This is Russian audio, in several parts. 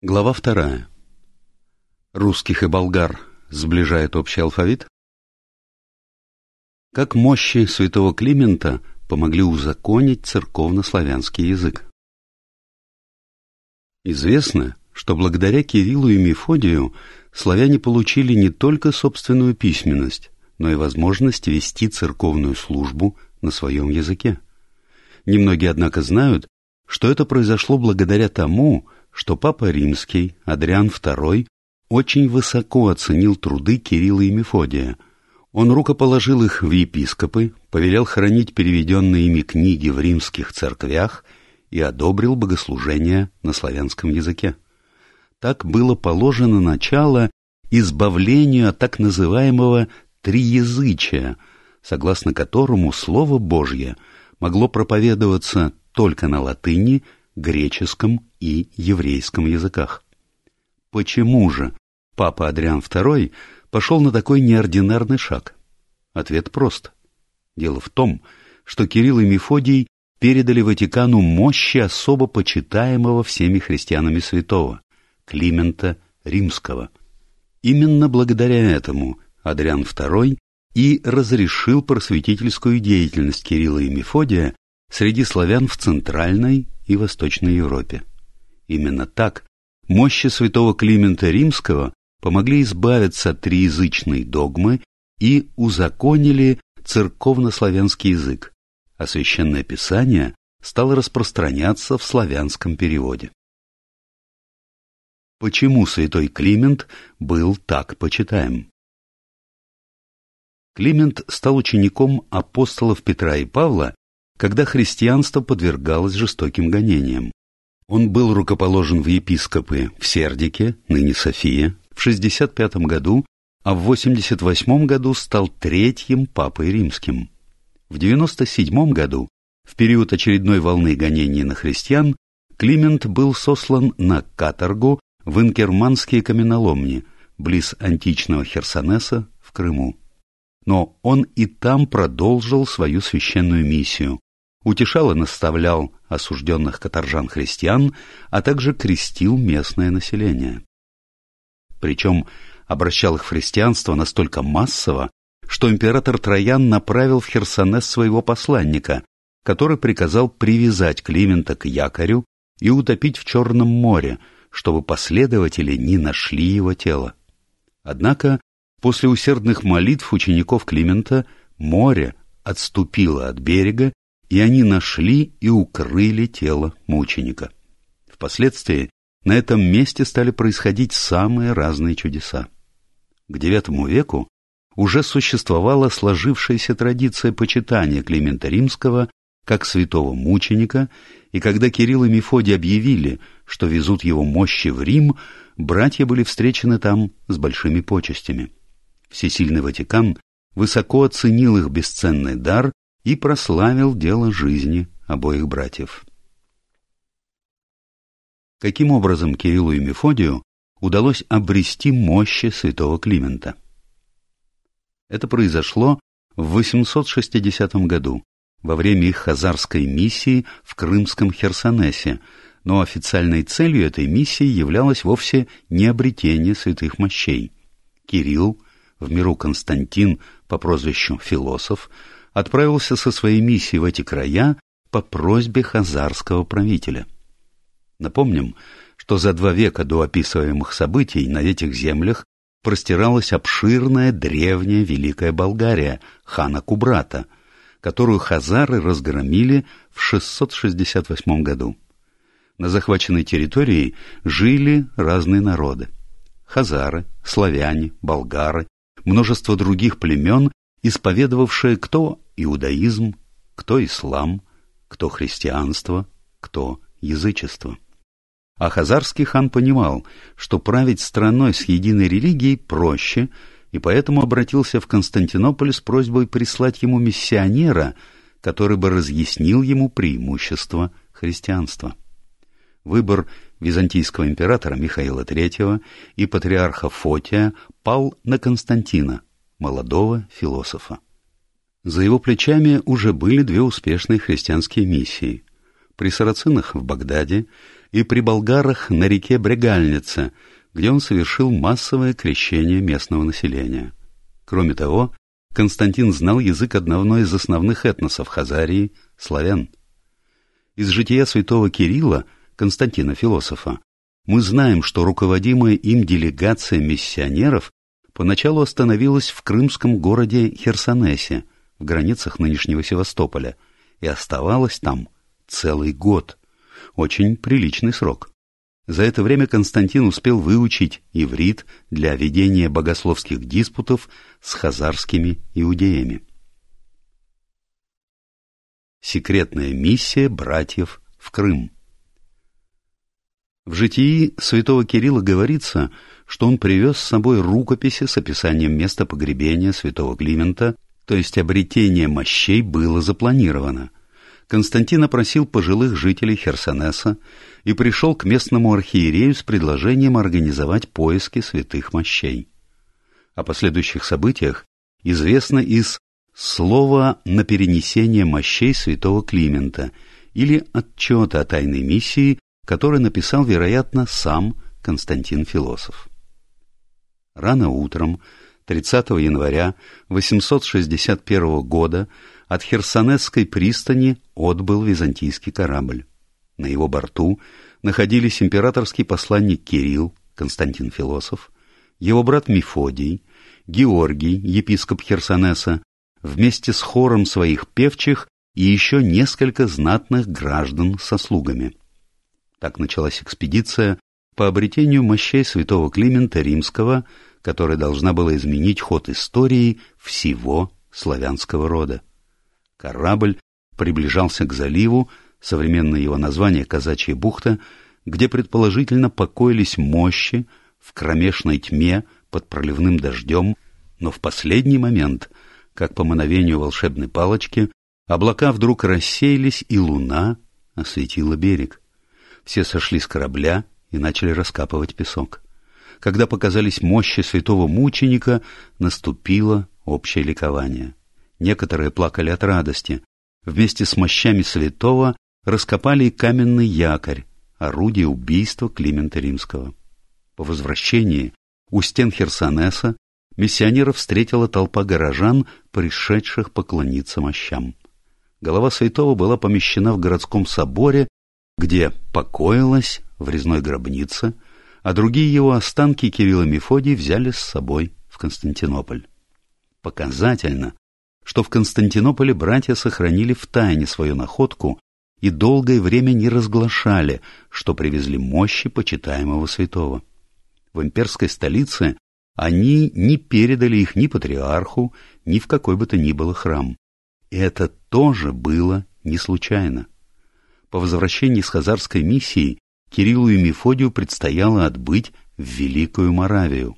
Глава вторая. Русских и болгар сближает общий алфавит? Как мощи святого Климента помогли узаконить церковно-славянский язык? Известно, что благодаря Кириллу и Мефодию славяне получили не только собственную письменность, но и возможность вести церковную службу на своем языке. Немногие, однако, знают, что это произошло благодаря тому, что Папа Римский, Адриан II, очень высоко оценил труды Кирилла и Мефодия. Он рукоположил их в епископы, повелел хранить переведенные ими книги в римских церквях и одобрил богослужения на славянском языке. Так было положено начало избавлению от так называемого триязычия, согласно которому Слово Божье могло проповедоваться только на латыни, греческом и еврейском языках. Почему же папа Адриан II пошел на такой неординарный шаг? Ответ прост. Дело в том, что Кирилл и Мефодий передали Ватикану мощи особо почитаемого всеми христианами святого, Климента Римского. Именно благодаря этому Адриан II и разрешил просветительскую деятельность Кирилла и Мефодия среди славян в Центральной и Восточной Европе. Именно так мощи святого Климента Римского помогли избавиться от триязычной догмы и узаконили церковно-славянский язык, а священное писание стало распространяться в славянском переводе. Почему святой Климент был так почитаем? Климент стал учеником апостолов Петра и Павла, когда христианство подвергалось жестоким гонениям. Он был рукоположен в епископы в Сердике, ныне София, в 65 году, а в 88 году стал третьим папой римским. В 97 году, в период очередной волны гонений на христиан, Климент был сослан на каторгу в инкерманские каменоломни, близ античного Херсонеса в Крыму. Но он и там продолжил свою священную миссию, утешал и наставлял осужденных каторжан-христиан, а также крестил местное население. Причем обращал их в христианство настолько массово, что император Троян направил в Херсонес своего посланника, который приказал привязать Климента к якорю и утопить в Черном море, чтобы последователи не нашли его тело. Однако после усердных молитв учеников Климента море отступило от берега, и они нашли и укрыли тело мученика. Впоследствии на этом месте стали происходить самые разные чудеса. К IX веку уже существовала сложившаяся традиция почитания Климента Римского как святого мученика, и когда Кирилл и Мефодий объявили, что везут его мощи в Рим, братья были встречены там с большими почестями. Всесильный Ватикан высоко оценил их бесценный дар и прославил дело жизни обоих братьев. Каким образом Кириллу и Мефодию удалось обрести мощи святого Климента? Это произошло в 860 году, во время их хазарской миссии в Крымском Херсонесе, но официальной целью этой миссии являлось вовсе не обретение святых мощей. Кирилл, в миру Константин по прозвищу Философ, отправился со своей миссией в эти края по просьбе хазарского правителя. Напомним, что за два века до описываемых событий на этих землях простиралась обширная древняя Великая Болгария, хана Кубрата, которую хазары разгромили в 668 году. На захваченной территории жили разные народы. Хазары, славяне, болгары, множество других племен, исповедовавшие кто иудаизм, кто ислам, кто христианство, кто язычество. А хазарский хан понимал, что править страной с единой религией проще, и поэтому обратился в Константинополь с просьбой прислать ему миссионера, который бы разъяснил ему преимущества христианства. Выбор византийского императора Михаила III и патриарха Фотия пал на Константина, молодого философа. За его плечами уже были две успешные христианские миссии. при сарацинах в Багдаде и при болгарах на реке Брегальнице, где он совершил массовое крещение местного населения. Кроме того, Константин знал язык одного из основных этносов Хазарии – славян. Из жития святого Кирилла, Константина философа, мы знаем, что руководимая им делегация миссионеров поначалу остановилась в крымском городе Херсонесе, в границах нынешнего Севастополя, и оставалась там целый год. Очень приличный срок. За это время Константин успел выучить иврит для ведения богословских диспутов с хазарскими иудеями. Секретная миссия братьев в Крым В житии святого Кирилла говорится, что он привез с собой рукописи с описанием места погребения святого Климента, то есть обретение мощей было запланировано – Константин опросил пожилых жителей Херсонеса и пришел к местному архиерею с предложением организовать поиски святых мощей. О последующих событиях известно из «Слова на перенесение мощей святого Климента» или «Отчета о тайной миссии», который написал, вероятно, сам Константин Философ. Рано утром, 30 января 861 года, от Херсонесской пристани отбыл византийский корабль. На его борту находились императорский посланник Кирилл, Константин Философ, его брат Мефодий, Георгий, епископ Херсонеса, вместе с хором своих певчих и еще несколько знатных граждан со слугами. Так началась экспедиция по обретению мощей святого Климента Римского, которая должна была изменить ход истории всего славянского рода. Корабль приближался к заливу, современное его название «Казачья бухта», где предположительно покоились мощи в кромешной тьме под проливным дождем, но в последний момент, как по мановению волшебной палочки, облака вдруг рассеялись, и луна осветила берег. Все сошли с корабля и начали раскапывать песок. Когда показались мощи святого мученика, наступило общее ликование. Некоторые плакали от радости. Вместе с мощами святого раскопали и каменный якорь, орудие убийства Климента Римского. По возвращении у стен Херсонеса миссионеров встретила толпа горожан, пришедших поклониться мощам. Голова святого была помещена в городском соборе, где покоилась в резной гробнице, а другие его останки Кирилл Мефодий взяли с собой в Константинополь. Показательно, что в Константинополе братья сохранили в тайне свою находку и долгое время не разглашали, что привезли мощи почитаемого святого. В имперской столице они не передали их ни патриарху, ни в какой бы то ни было храм. И это тоже было не случайно. По возвращении с хазарской миссии Кириллу и Мефодию предстояло отбыть в Великую Моравию.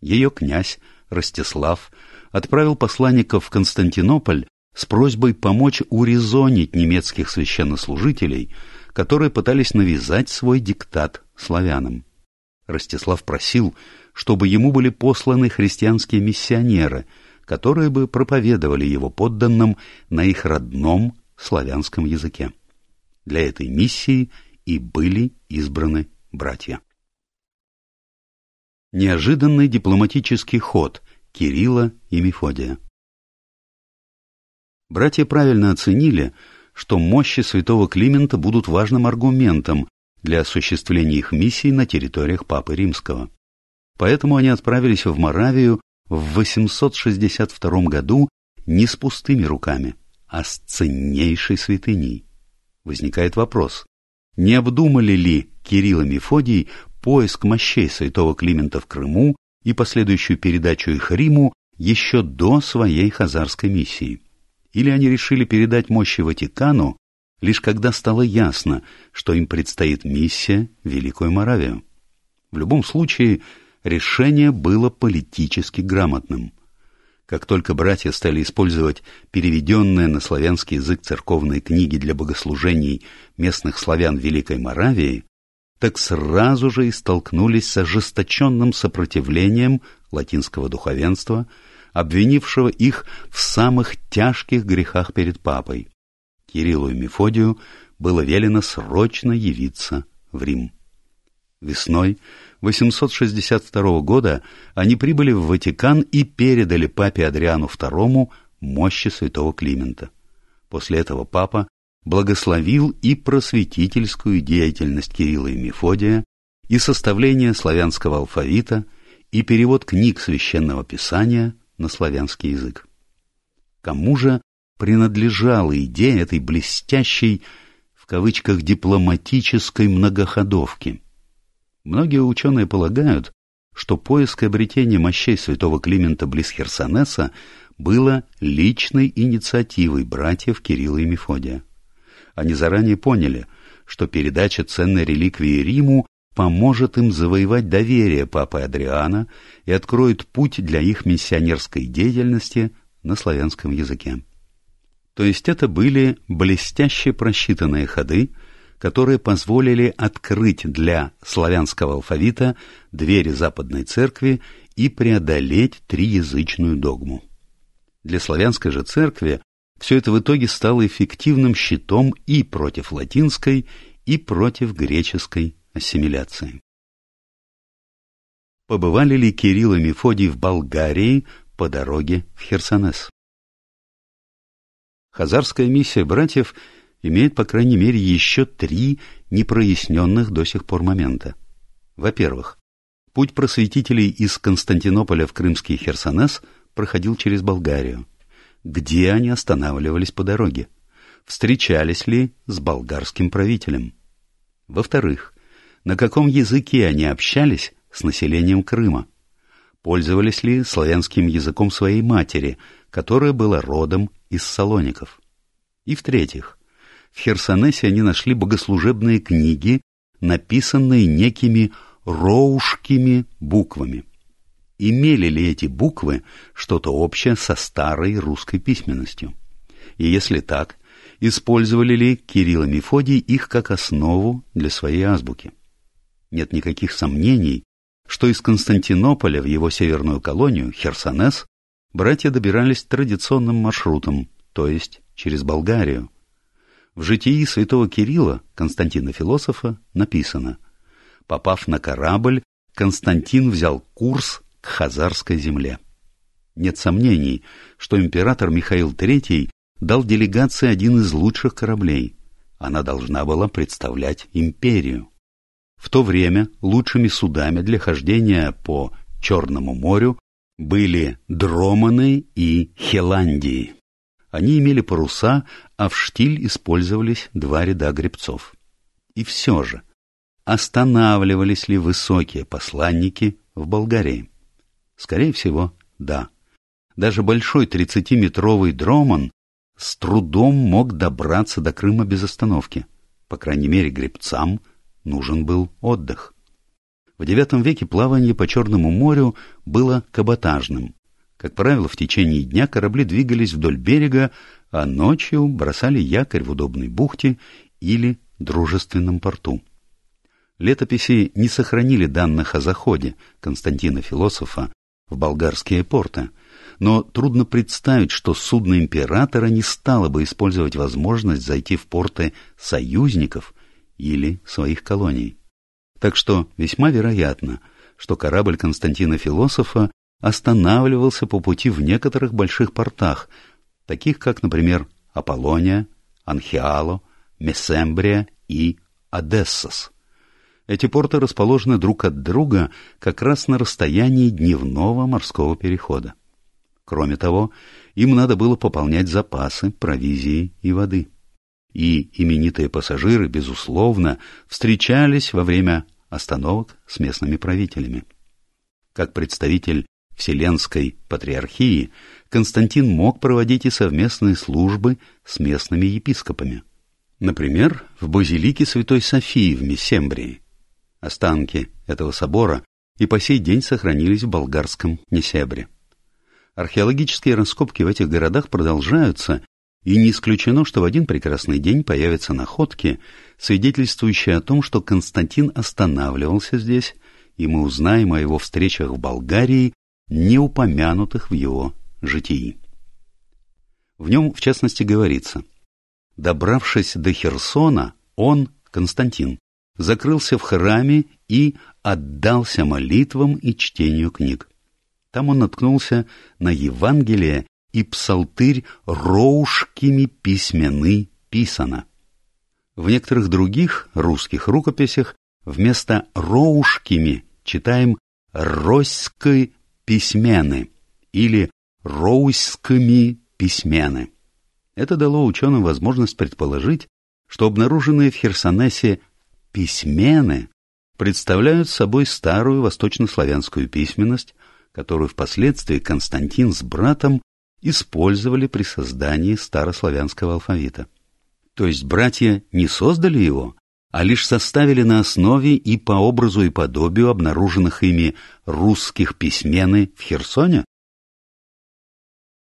Ее князь Ростислав отправил посланников в Константинополь с просьбой помочь урезонить немецких священнослужителей, которые пытались навязать свой диктат славянам. Ростислав просил, чтобы ему были посланы христианские миссионеры, которые бы проповедовали его подданным на их родном славянском языке. Для этой миссии и были избраны братья. Неожиданный дипломатический ход Кирилла и Мефодия. Братья правильно оценили, что мощи святого Климента будут важным аргументом для осуществления их миссий на территориях Папы Римского. Поэтому они отправились в Моравию в 862 году не с пустыми руками, а с ценнейшей святыней. Возникает вопрос, не обдумали ли Кирилл и Мефодий поиск мощей святого Климента в Крыму и последующую передачу их Риму еще до своей хазарской миссии. Или они решили передать мощи Ватикану, лишь когда стало ясно, что им предстоит миссия в Великую Моравию. В любом случае, решение было политически грамотным. Как только братья стали использовать переведенные на славянский язык церковные книги для богослужений местных славян Великой Моравии, так сразу же и столкнулись с ожесточенным сопротивлением латинского духовенства, обвинившего их в самых тяжких грехах перед папой. Кириллу и Мефодию было велено срочно явиться в Рим. Весной 862 года они прибыли в Ватикан и передали папе Адриану II мощи святого Климента. После этого папа благословил и просветительскую деятельность Кирилла и Мефодия, и составление славянского алфавита, и перевод книг священного писания на славянский язык. Кому же принадлежала идея этой блестящей, в кавычках, дипломатической многоходовки? Многие ученые полагают, что поиск и обретение мощей святого Климента близ Херсонеса было личной инициативой братьев Кирилла и Мефодия. Они заранее поняли, что передача ценной реликвии Риму поможет им завоевать доверие папы Адриана и откроет путь для их миссионерской деятельности на славянском языке. То есть это были блестяще просчитанные ходы, которые позволили открыть для славянского алфавита двери Западной Церкви и преодолеть триязычную догму. Для славянской же церкви все это в итоге стало эффективным щитом и против латинской, и против греческой ассимиляции. Побывали ли Кирилл и Мефодий в Болгарии по дороге в Херсонес? Хазарская миссия братьев имеет, по крайней мере, еще три непроясненных до сих пор момента. Во-первых, путь просветителей из Константинополя в крымский Херсонес проходил через Болгарию. Где они останавливались по дороге? Встречались ли с болгарским правителем? Во-вторых, на каком языке они общались с населением Крыма? Пользовались ли славянским языком своей матери, которая была родом из Салоников? И в-третьих, в Херсонесе они нашли богослужебные книги, написанные некими роушкими буквами. Имели ли эти буквы что-то общее со старой русской письменностью? И если так, использовали ли Кирилл и Мефодий их как основу для своей азбуки? Нет никаких сомнений, что из Константинополя в его северную колонию, Херсонес, братья добирались традиционным маршрутом, то есть через Болгарию. В житии святого Кирилла, Константина Философа, написано «Попав на корабль, Константин взял курс к Хазарской земле». Нет сомнений, что император Михаил III дал делегации один из лучших кораблей. Она должна была представлять империю. В то время лучшими судами для хождения по Черному морю были Дроманы и Хеландии. Они имели паруса, а в штиль использовались два ряда гребцов. И все же, останавливались ли высокие посланники в Болгарии? Скорее всего, да. Даже большой тридцатиметровый дроман с трудом мог добраться до Крыма без остановки. По крайней мере, гребцам – нужен был отдых. В IX веке плавание по Черному морю было каботажным. Как правило, в течение дня корабли двигались вдоль берега, а ночью бросали якорь в удобной бухте или дружественном порту. Летописи не сохранили данных о заходе Константина Философа в болгарские порты, но трудно представить, что судно императора не стало бы использовать возможность зайти в порты союзников или своих колоний. Так что весьма вероятно, что корабль Константина Философа останавливался по пути в некоторых больших портах, таких как, например, Аполлония, Анхиало, Месембрия и Одессос. Эти порты расположены друг от друга как раз на расстоянии дневного морского перехода. Кроме того, им надо было пополнять запасы провизии и воды и именитые пассажиры, безусловно, встречались во время остановок с местными правителями. Как представитель Вселенской Патриархии, Константин мог проводить и совместные службы с местными епископами. Например, в базилике Святой Софии в Месембрии. Останки этого собора и по сей день сохранились в болгарском Несебре. Археологические раскопки в этих городах продолжаются и не исключено, что в один прекрасный день появятся находки, свидетельствующие о том, что Константин останавливался здесь, и мы узнаем о его встречах в Болгарии, не упомянутых в его житии. В нем, в частности, говорится Добравшись до Херсона, он, Константин, закрылся в храме и отдался молитвам и чтению книг. Там он наткнулся на Евангелие и псалтырь роушкими письмены писано. В некоторых других русских рукописях вместо роушкими читаем «роськой письмены» или «роуськими письмены». Это дало ученым возможность предположить, что обнаруженные в Херсонесе письмены представляют собой старую восточнославянскую письменность, которую впоследствии Константин с братом использовали при создании старославянского алфавита. То есть братья не создали его, а лишь составили на основе и по образу и подобию обнаруженных ими русских письмены в Херсоне?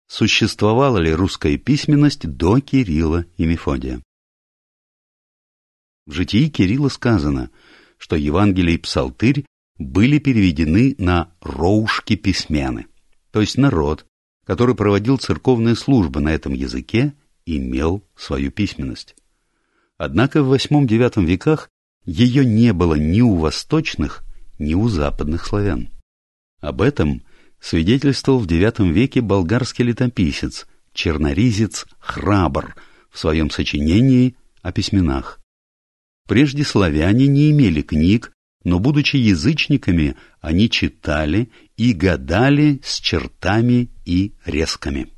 Существовала ли русская письменность до Кирилла и Мефодия? В житии Кирилла сказано, что Евангелие и Псалтырь были переведены на роушки письмены, то есть народ, который проводил церковные службы на этом языке, имел свою письменность. Однако в VIII-IX веках ее не было ни у восточных, ни у западных славян. Об этом свидетельствовал в IX веке болгарский летописец, черноризец Храбр в своем сочинении о письменах. Прежде славяне не имели книг, но, будучи язычниками, они читали и гадали с чертами и резками.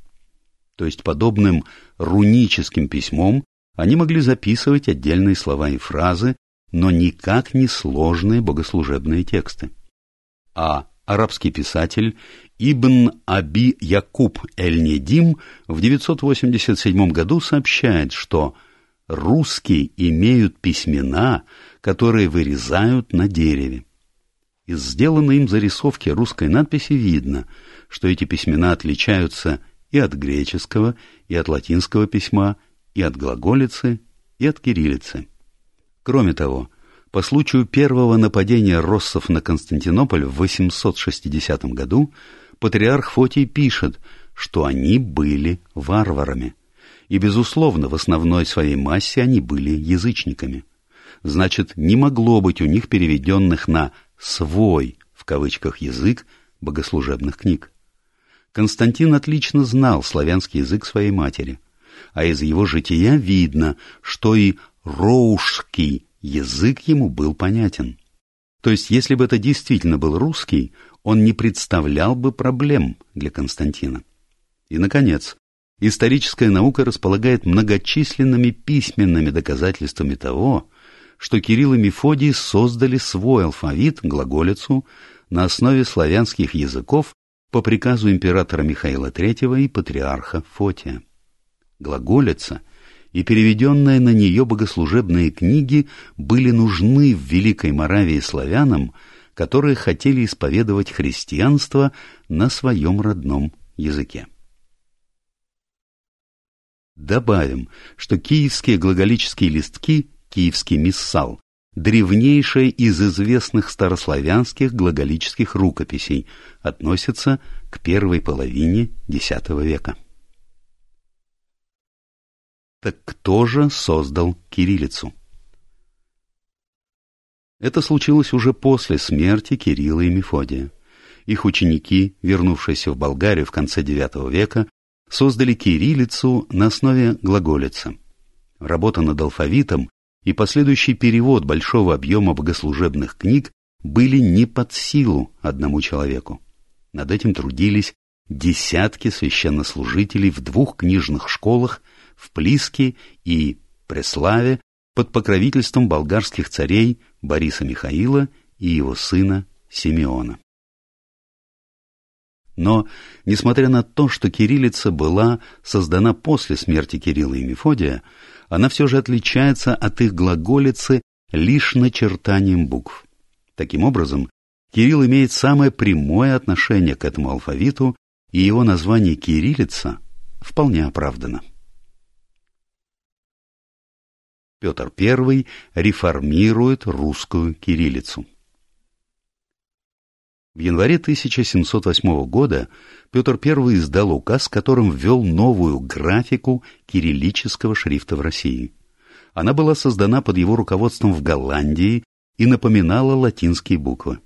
То есть подобным руническим письмом они могли записывать отдельные слова и фразы, но никак не сложные богослужебные тексты. А арабский писатель Ибн Аби Якуб Эль-Недим в 987 году сообщает, что русские имеют письмена, которые вырезают на дереве. Из сделанной им зарисовки русской надписи видно, что эти письмена отличаются и от греческого, и от латинского письма, и от глаголицы, и от кириллицы. Кроме того, по случаю первого нападения россов на Константинополь в 860 году патриарх Фотий пишет, что они были варварами. И, безусловно, в основной своей массе они были язычниками. Значит, не могло быть у них переведенных на «свой» в кавычках язык богослужебных книг. Константин отлично знал славянский язык своей матери – а из его жития видно, что и роушский язык ему был понятен. То есть, если бы это действительно был русский, он не представлял бы проблем для Константина. И, наконец, историческая наука располагает многочисленными письменными доказательствами того, что Кирилл и Мефодий создали свой алфавит, глаголицу, на основе славянских языков по приказу императора Михаила III и патриарха Фотия глаголица и переведенные на нее богослужебные книги были нужны в Великой Моравии славянам, которые хотели исповедовать христианство на своем родном языке. Добавим, что киевские глаголические листки, киевский миссал, древнейшая из известных старославянских глаголических рукописей, относятся к первой половине X века. Так кто же создал кириллицу? Это случилось уже после смерти Кирилла и Мефодия. Их ученики, вернувшиеся в Болгарию в конце IX века, создали кириллицу на основе глаголицы. Работа над алфавитом и последующий перевод большого объема богослужебных книг были не под силу одному человеку. Над этим трудились десятки священнослужителей в двух книжных школах в Плиске и Преславе под покровительством болгарских царей Бориса Михаила и его сына Симеона. Но, несмотря на то, что кириллица была создана после смерти Кирилла и Мефодия, она все же отличается от их глаголицы лишь начертанием букв. Таким образом, Кирилл имеет самое прямое отношение к этому алфавиту, и его название «кириллица» вполне оправдано. Петр I реформирует русскую кириллицу. В январе 1708 года Петр I издал указ, которым ввел новую графику кириллического шрифта в России. Она была создана под его руководством в Голландии и напоминала латинские буквы.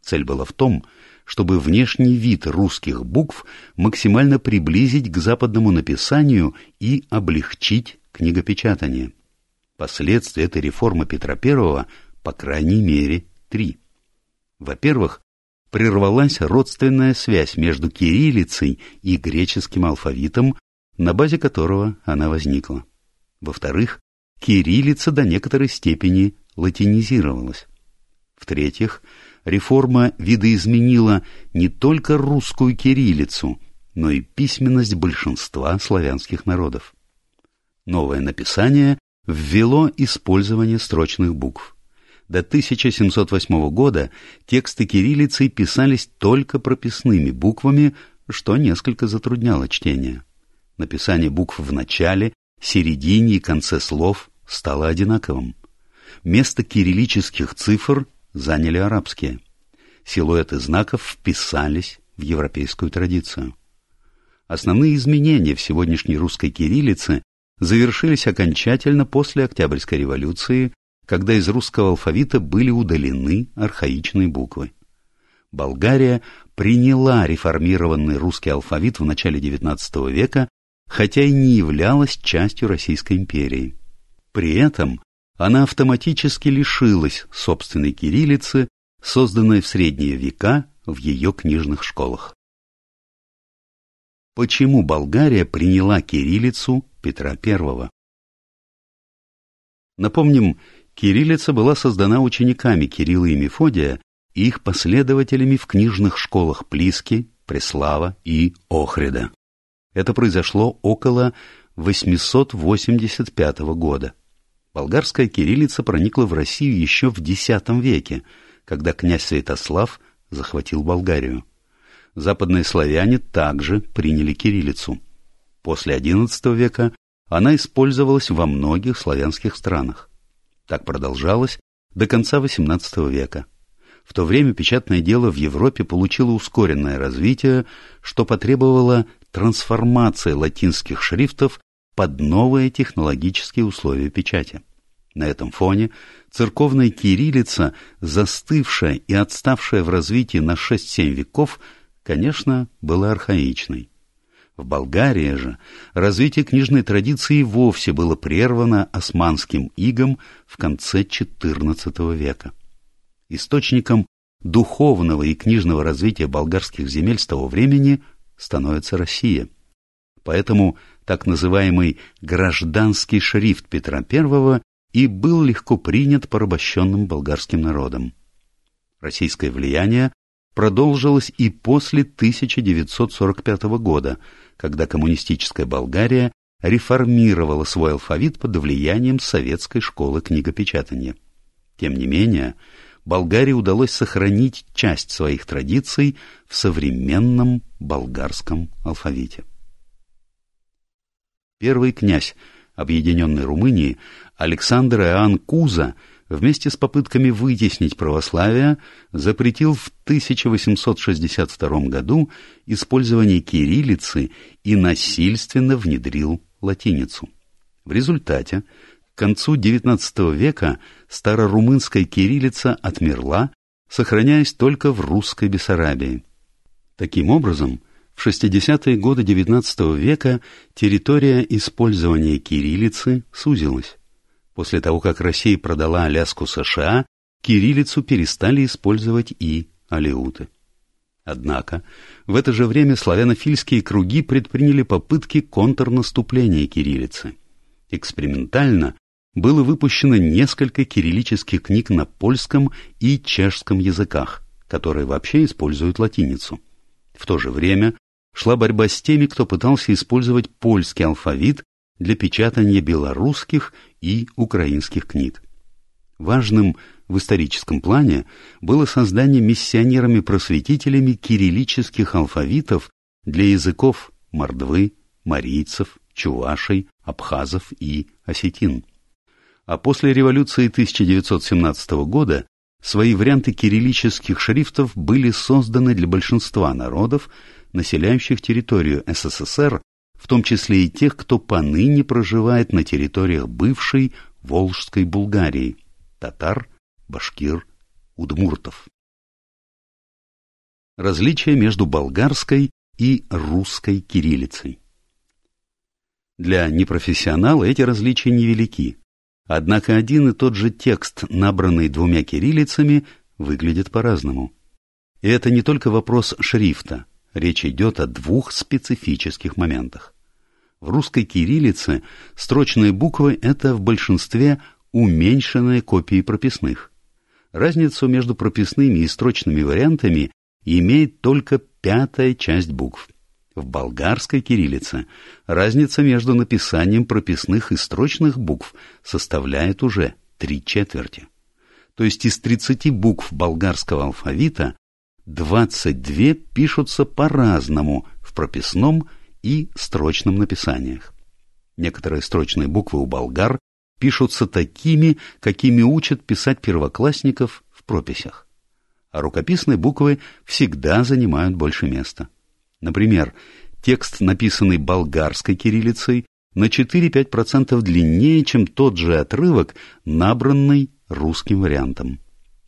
Цель была в том, чтобы внешний вид русских букв максимально приблизить к западному написанию и облегчить книгопечатание. Последствия этой реформы Петра I, по крайней мере, три. Во-первых, прервалась родственная связь между кириллицей и греческим алфавитом, на базе которого она возникла. Во-вторых, кириллица до некоторой степени латинизировалась. В-третьих, реформа видоизменила не только русскую кириллицу, но и письменность большинства славянских народов. Новое написание ввело использование строчных букв. До 1708 года тексты кириллицей писались только прописными буквами, что несколько затрудняло чтение. Написание букв в начале, середине и конце слов стало одинаковым. Место кириллических цифр заняли арабские. Силуэты знаков вписались в европейскую традицию. Основные изменения в сегодняшней русской кириллице завершились окончательно после Октябрьской революции когда из русского алфавита были удалены архаичные буквы. Болгария приняла реформированный русский алфавит в начале XIX века, хотя и не являлась частью Российской империи. При этом она автоматически лишилась собственной кириллицы, созданной в средние века в ее книжных школах. Почему Болгария приняла кириллицу Петра I? Напомним, Кириллица была создана учениками Кирилла и Мефодия и их последователями в книжных школах Плиски, Преслава и Охрида. Это произошло около 885 года. Болгарская кириллица проникла в Россию еще в X веке, когда князь Святослав захватил Болгарию. Западные славяне также приняли кириллицу. После XI века она использовалась во многих славянских странах. Так продолжалось до конца XVIII века. В то время печатное дело в Европе получило ускоренное развитие, что потребовало трансформации латинских шрифтов под новые технологические условия печати. На этом фоне церковная кириллица, застывшая и отставшая в развитии на 6-7 веков, конечно, была архаичной. В Болгарии же развитие книжной традиции вовсе было прервано османским игом в конце XIV века. Источником духовного и книжного развития болгарских земель с того времени становится Россия. Поэтому так называемый гражданский шрифт Петра I и был легко принят порабощенным болгарским народом. Российское влияние продолжилось и после 1945 года, когда коммунистическая Болгария реформировала свой алфавит под влиянием советской школы книгопечатания. Тем не менее, Болгарии удалось сохранить часть своих традиций в современном болгарском алфавите. Первый князь Объединенной Румынии Александр Иоанн Куза – вместе с попытками вытеснить православие, запретил в 1862 году использование кириллицы и насильственно внедрил латиницу. В результате к концу XIX века старорумынская кириллица отмерла, сохраняясь только в русской Бессарабии. Таким образом, в 60-е годы XIX века территория использования кириллицы сузилась. После того, как Россия продала Аляску США, кириллицу перестали использовать и алеуты. Однако в это же время славянофильские круги предприняли попытки контрнаступления кириллицы. Экспериментально было выпущено несколько кириллических книг на польском и чешском языках, которые вообще используют латиницу. В то же время шла борьба с теми, кто пытался использовать польский алфавит для печатания белорусских и украинских книг. Важным в историческом плане было создание миссионерами-просветителями кириллических алфавитов для языков мордвы, марийцев, чувашей, абхазов и осетин. А после революции 1917 года Свои варианты кириллических шрифтов были созданы для большинства народов, населяющих территорию СССР, в том числе и тех, кто поныне проживает на территориях бывшей Волжской Булгарии – татар, башкир, удмуртов. Различия между болгарской и русской кириллицей Для непрофессионала эти различия невелики, однако один и тот же текст, набранный двумя кириллицами, выглядит по-разному. И это не только вопрос шрифта, речь идет о двух специфических моментах. В русской кириллице строчные буквы – это в большинстве уменьшенные копии прописных. Разницу между прописными и строчными вариантами имеет только пятая часть букв. В болгарской кириллице разница между написанием прописных и строчных букв составляет уже три четверти. То есть из 30 букв болгарского алфавита 22 пишутся по-разному в прописном и строчном написаниях. Некоторые строчные буквы у болгар пишутся такими, какими учат писать первоклассников в прописях а рукописные буквы всегда занимают больше места. Например, текст, написанный болгарской кириллицей, на 4-5% длиннее, чем тот же отрывок, набранный русским вариантом.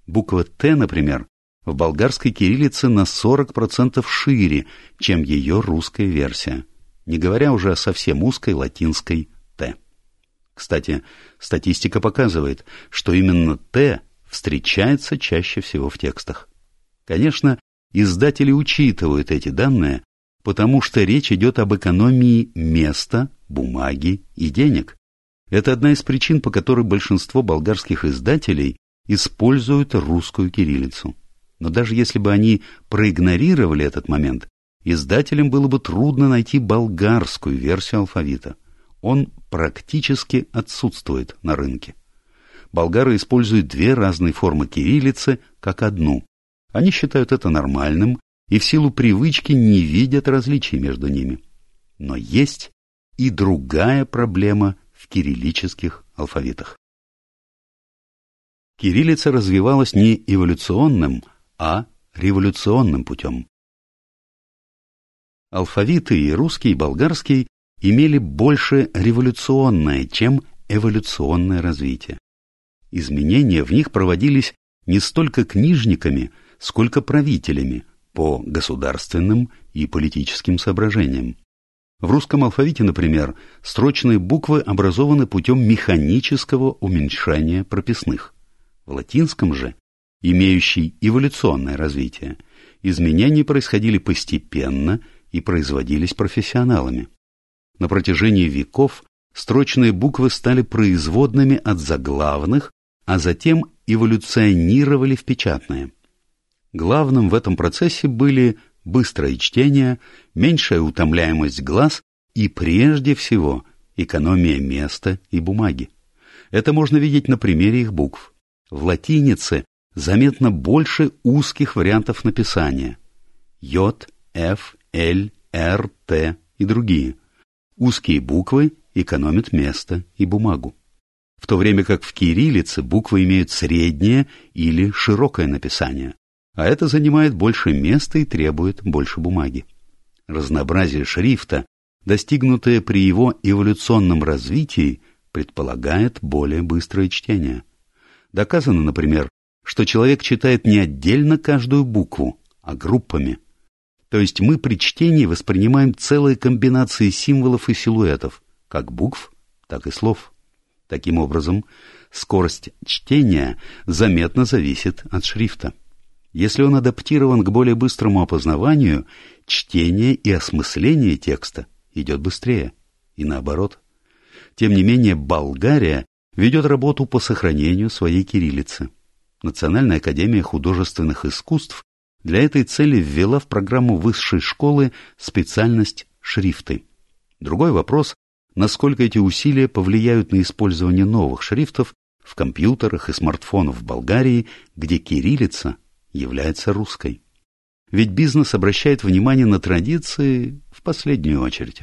Буква «Т», например, в болгарской кириллице на 40% шире, чем ее русская версия, не говоря уже о совсем узкой латинской «Т». Кстати, статистика показывает, что именно «Т» встречается чаще всего в текстах. Конечно, издатели учитывают эти данные, потому что речь идет об экономии места, бумаги и денег. Это одна из причин, по которой большинство болгарских издателей используют русскую кириллицу. Но даже если бы они проигнорировали этот момент, издателям было бы трудно найти болгарскую версию алфавита. Он практически отсутствует на рынке болгары используют две разные формы кириллицы как одну. Они считают это нормальным и в силу привычки не видят различий между ними. Но есть и другая проблема в кириллических алфавитах. Кириллица развивалась не эволюционным, а революционным путем. Алфавиты и русский, и болгарский имели больше революционное, чем эволюционное развитие изменения в них проводились не столько книжниками, сколько правителями по государственным и политическим соображениям. В русском алфавите, например, строчные буквы образованы путем механического уменьшения прописных. В латинском же, имеющий эволюционное развитие, изменения происходили постепенно и производились профессионалами. На протяжении веков строчные буквы стали производными от заглавных а затем эволюционировали в печатное. Главным в этом процессе были быстрое чтение, меньшая утомляемость глаз и, прежде всего, экономия места и бумаги. Это можно видеть на примере их букв. В латинице заметно больше узких вариантов написания. J, F, L, R, T и другие. Узкие буквы экономят место и бумагу в то время как в кириллице буквы имеют среднее или широкое написание, а это занимает больше места и требует больше бумаги. Разнообразие шрифта, достигнутое при его эволюционном развитии, предполагает более быстрое чтение. Доказано, например, что человек читает не отдельно каждую букву, а группами. То есть мы при чтении воспринимаем целые комбинации символов и силуэтов, как букв, так и слов. Таким образом, скорость чтения заметно зависит от шрифта. Если он адаптирован к более быстрому опознаванию, чтение и осмысление текста идет быстрее, и наоборот. Тем не менее, Болгария ведет работу по сохранению своей кириллицы. Национальная академия художественных искусств для этой цели ввела в программу высшей школы специальность шрифты. Другой вопрос, насколько эти усилия повлияют на использование новых шрифтов в компьютерах и смартфонах в Болгарии, где кириллица является русской. Ведь бизнес обращает внимание на традиции в последнюю очередь.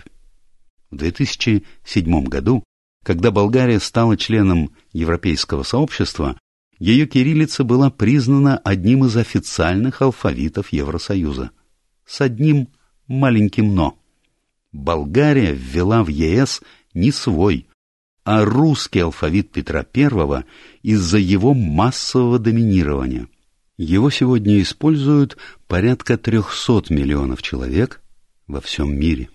В 2007 году, когда Болгария стала членом Европейского сообщества, Ее кириллица была признана одним из официальных алфавитов Евросоюза. С одним маленьким «но». Болгария ввела в ЕС не свой, а русский алфавит Петра I из-за его массового доминирования. Его сегодня используют порядка 300 миллионов человек во всем мире.